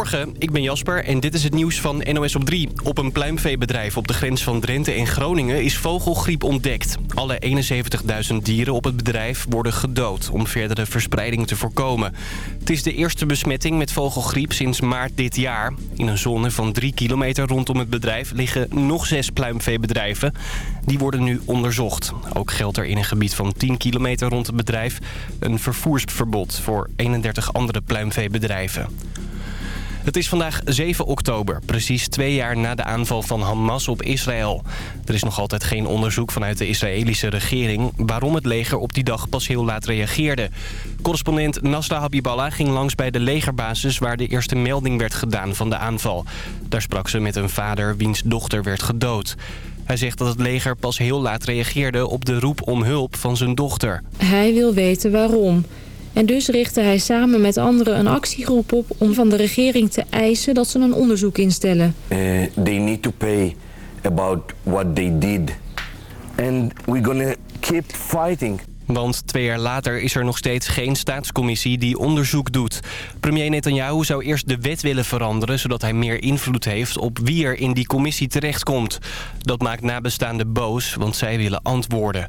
Goedemorgen, ik ben Jasper en dit is het nieuws van NOS op 3. Op een pluimveebedrijf op de grens van Drenthe en Groningen is vogelgriep ontdekt. Alle 71.000 dieren op het bedrijf worden gedood om verdere verspreiding te voorkomen. Het is de eerste besmetting met vogelgriep sinds maart dit jaar. In een zone van 3 kilometer rondom het bedrijf liggen nog zes pluimveebedrijven. Die worden nu onderzocht. Ook geldt er in een gebied van 10 kilometer rond het bedrijf een vervoersverbod voor 31 andere pluimveebedrijven. Het is vandaag 7 oktober, precies twee jaar na de aanval van Hamas op Israël. Er is nog altijd geen onderzoek vanuit de Israëlische regering... waarom het leger op die dag pas heel laat reageerde. Correspondent Nasra Habiballah ging langs bij de legerbasis... waar de eerste melding werd gedaan van de aanval. Daar sprak ze met een vader wiens dochter werd gedood. Hij zegt dat het leger pas heel laat reageerde op de roep om hulp van zijn dochter. Hij wil weten waarom... En dus richtte hij samen met anderen een actiegroep op om van de regering te eisen dat ze een onderzoek instellen. Uh, they need to pay about what they did. And we're gonna keep fighting. Want twee jaar later is er nog steeds geen staatscommissie die onderzoek doet. Premier Netanyahu zou eerst de wet willen veranderen... zodat hij meer invloed heeft op wie er in die commissie terechtkomt. Dat maakt nabestaanden boos, want zij willen antwoorden.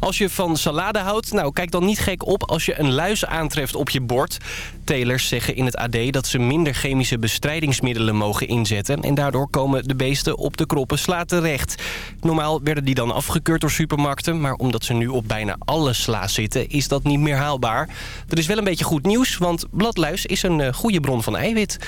Als je van salade houdt, nou kijk dan niet gek op als je een luis aantreft op je bord. Telers zeggen in het AD dat ze minder chemische bestrijdingsmiddelen mogen inzetten... en daardoor komen de beesten op de kroppen sla terecht. Normaal werden die dan afgekeurd door supermarkten... maar omdat ze nu op bijna alle sla zitten, is dat niet meer haalbaar. Er is wel een beetje goed nieuws, want bladluis is een eh, goede bron van eiwit.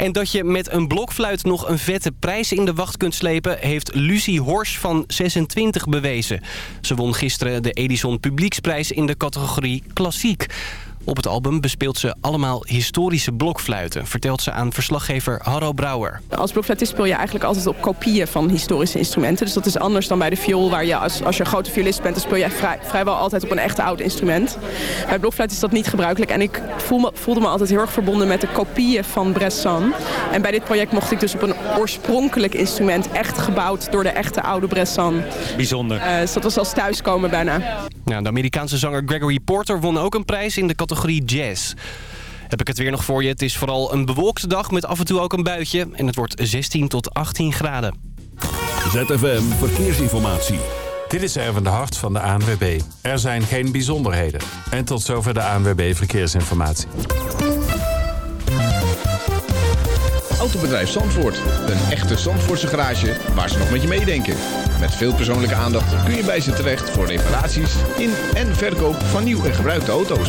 En dat je met een blokfluit nog een vette prijs in de wacht kunt slepen... heeft Lucie Hors van 26 bewezen. Ze won gisteren de Edison Publieksprijs in de categorie Klassiek. Op het album bespeelt ze allemaal historische blokfluiten... vertelt ze aan verslaggever Harro Brouwer. Als blokfluitist speel je eigenlijk altijd op kopieën van historische instrumenten. Dus dat is anders dan bij de viool, waar je als, als je een grote violist bent... dan speel je vrij, vrijwel altijd op een echt oud instrument. Bij blokfluit is dat niet gebruikelijk. En ik voel me, voelde me altijd heel erg verbonden met de kopieën van Bressan. En bij dit project mocht ik dus op een oorspronkelijk instrument... echt gebouwd door de echte oude Bressan. Bijzonder. Uh, dus dat was als thuiskomen bijna. Nou, de Amerikaanse zanger Gregory Porter won ook een prijs in de categorie jazz. Heb ik het weer nog voor je. Het is vooral een bewolkte dag met af en toe ook een buitje. En het wordt 16 tot 18 graden. ZFM Verkeersinformatie. Dit is Erwin de Hart van de ANWB. Er zijn geen bijzonderheden. En tot zover de ANWB Verkeersinformatie. Autobedrijf Zandvoort. Een echte Zandvoortse garage waar ze nog met je meedenken. Met veel persoonlijke aandacht kun je bij ze terecht voor reparaties in en verkoop van nieuw en gebruikte auto's.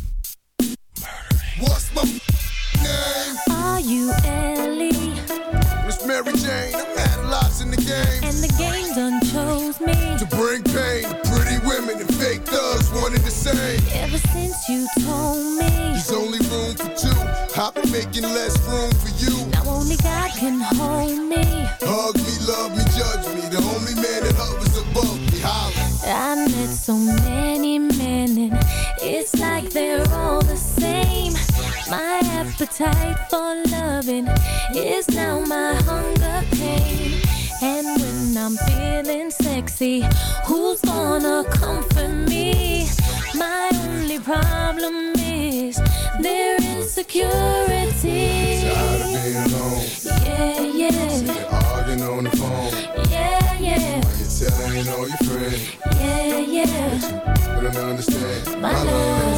You Ellie? Miss Mary Jane. I'm in the game. And the game done chose me. To bring pain to pretty women and fake thugs, wanted the same. Ever since you told me. There's only room for two. I've been making less room for you. Now only God can hold me. Hug me, love me, judge me. The only man that hovers above me. Holla. I met so many appetite for loving is now my hunger pain. And when I'm feeling sexy, who's gonna comfort me? My only problem is their insecurity. Tired of being alone. Yeah, yeah. Of arguing on the phone. Yeah, yeah. Why you telling all your friends? Yeah, yeah. But I understand. My love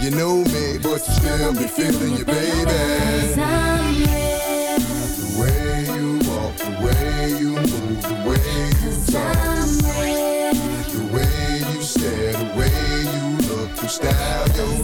you know me, but you still be feeling your baby. The way you walk, the way you move, the way you talk, the way you stare, the way you look, you style your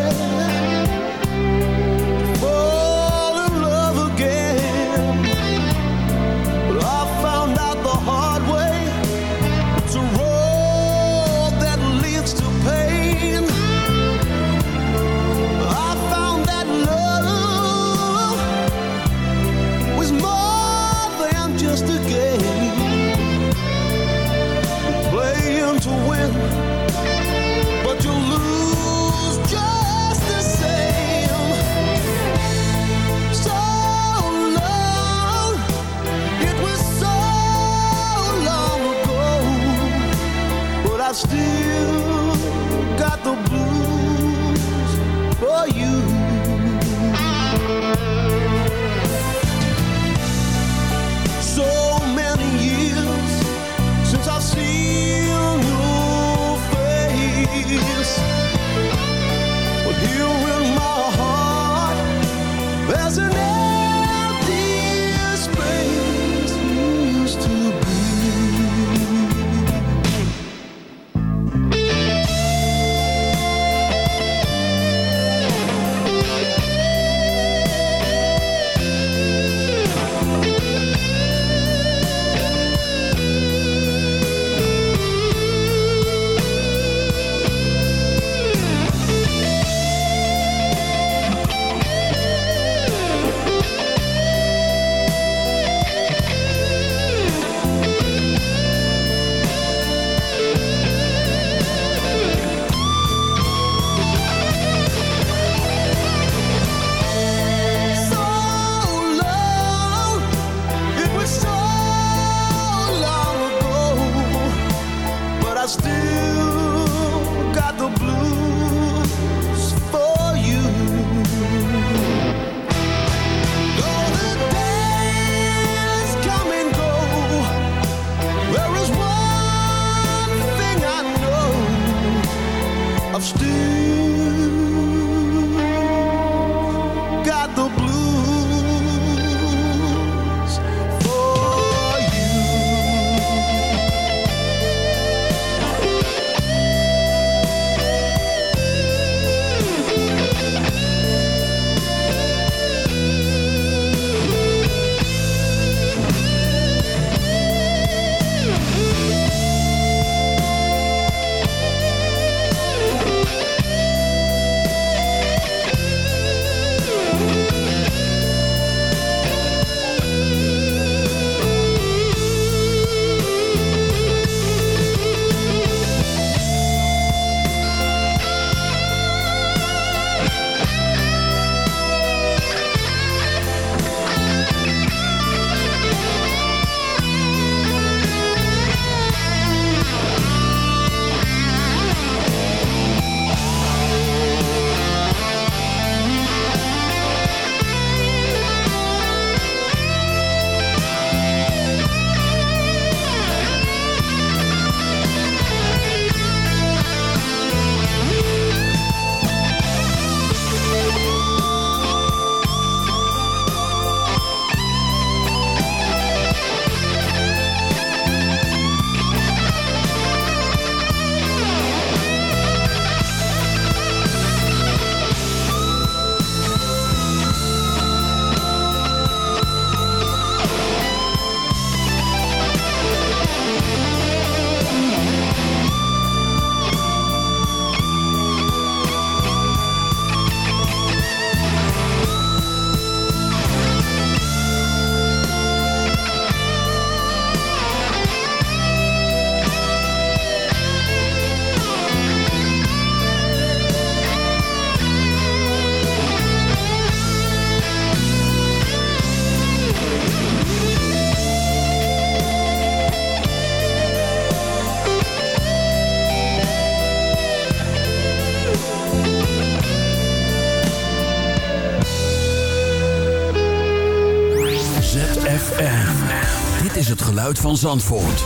van Zandvoort.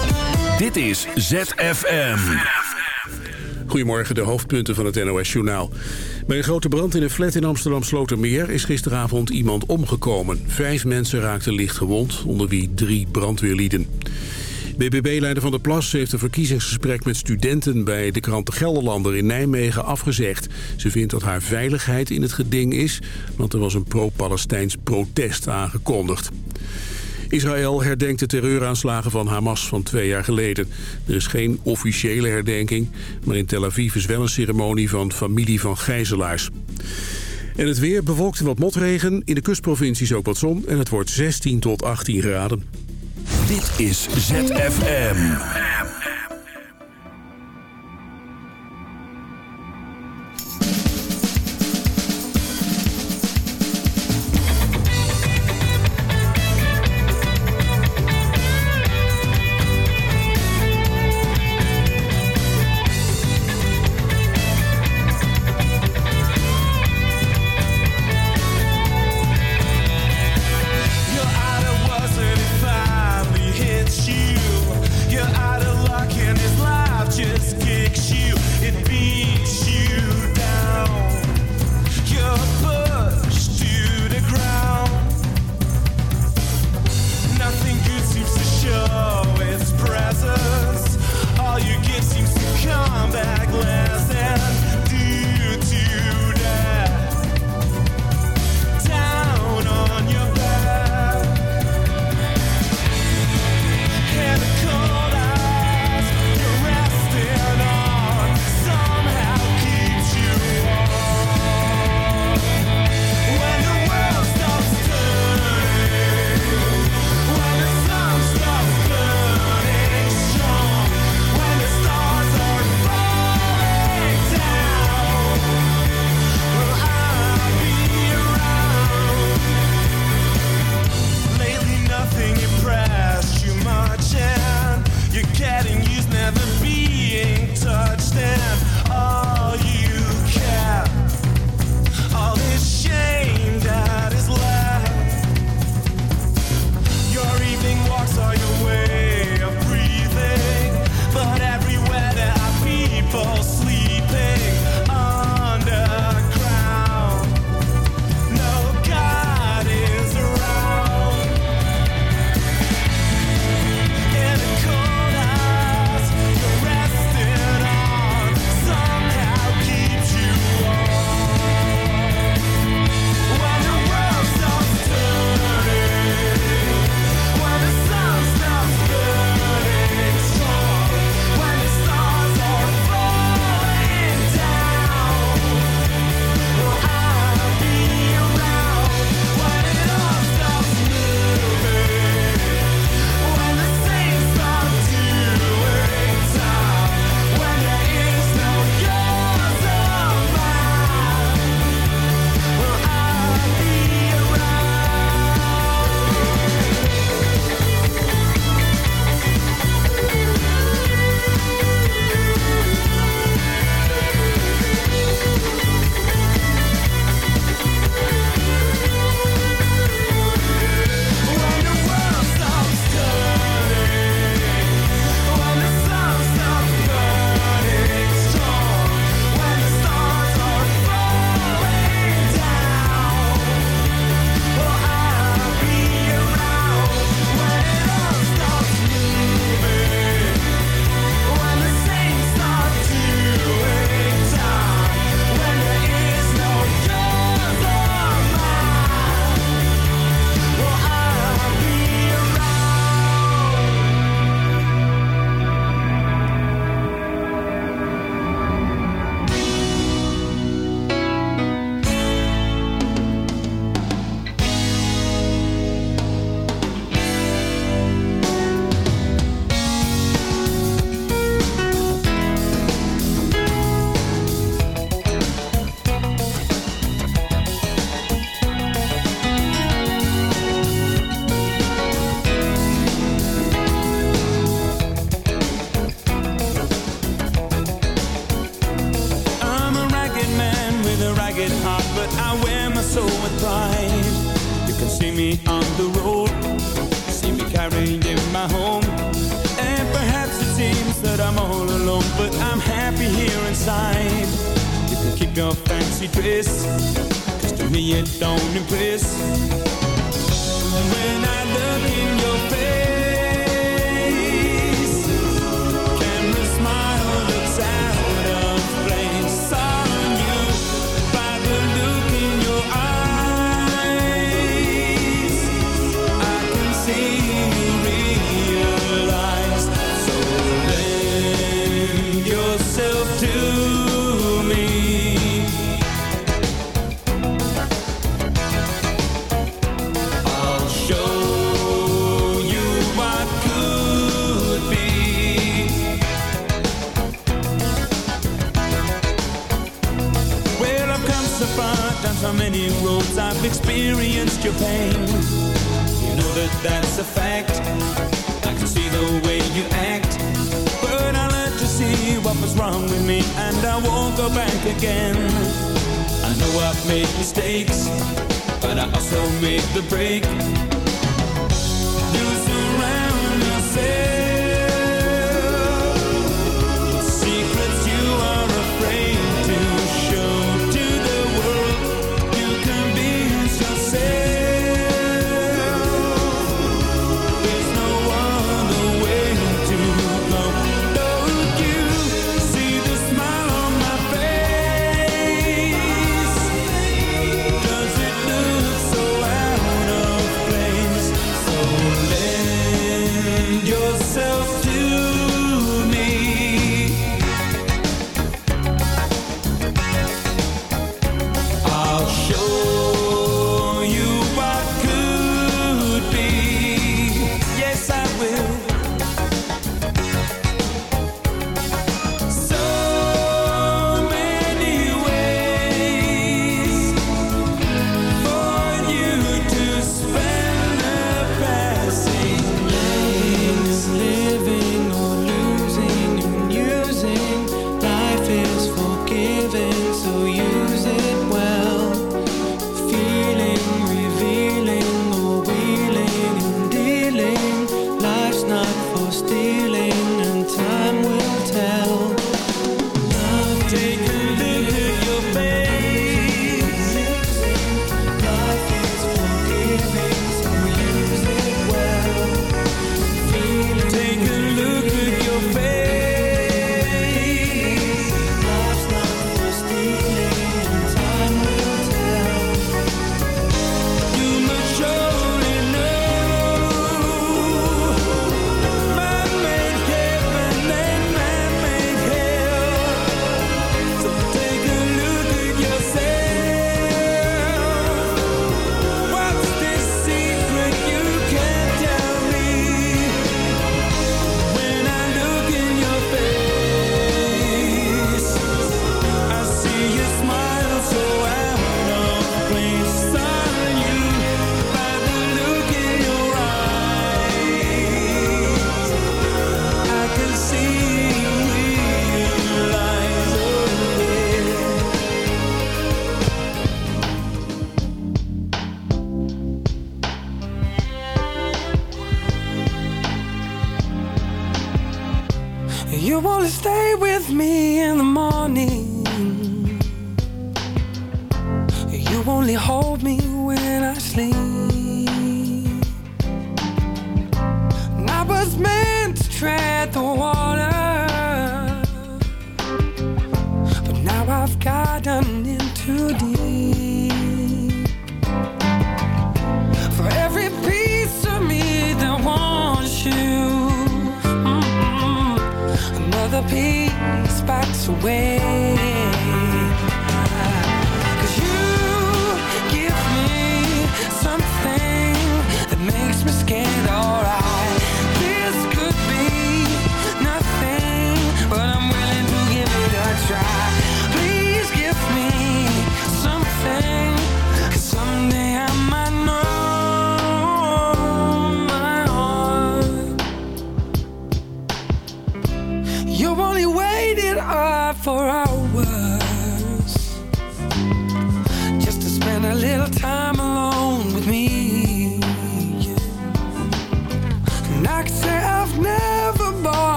Dit is ZFM. Goedemorgen, de hoofdpunten van het NOS-journaal. Bij een grote brand in een flat in Amsterdam-Slotermeer... is gisteravond iemand omgekomen. Vijf mensen raakten licht gewond, onder wie drie brandweerlieden. BBB-leider Van der Plas heeft een verkiezingsgesprek met studenten... bij de krant Gelderlander in Nijmegen afgezegd. Ze vindt dat haar veiligheid in het geding is... want er was een pro-Palestijns protest aangekondigd. Israël herdenkt de terreuraanslagen van Hamas van twee jaar geleden. Er is geen officiële herdenking, maar in Tel Aviv is wel een ceremonie van familie van gijzelaars. En het weer bewolkt en wat motregen, in de kustprovincies ook wat zon en het wordt 16 tot 18 graden. Dit is ZFM.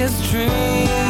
his dream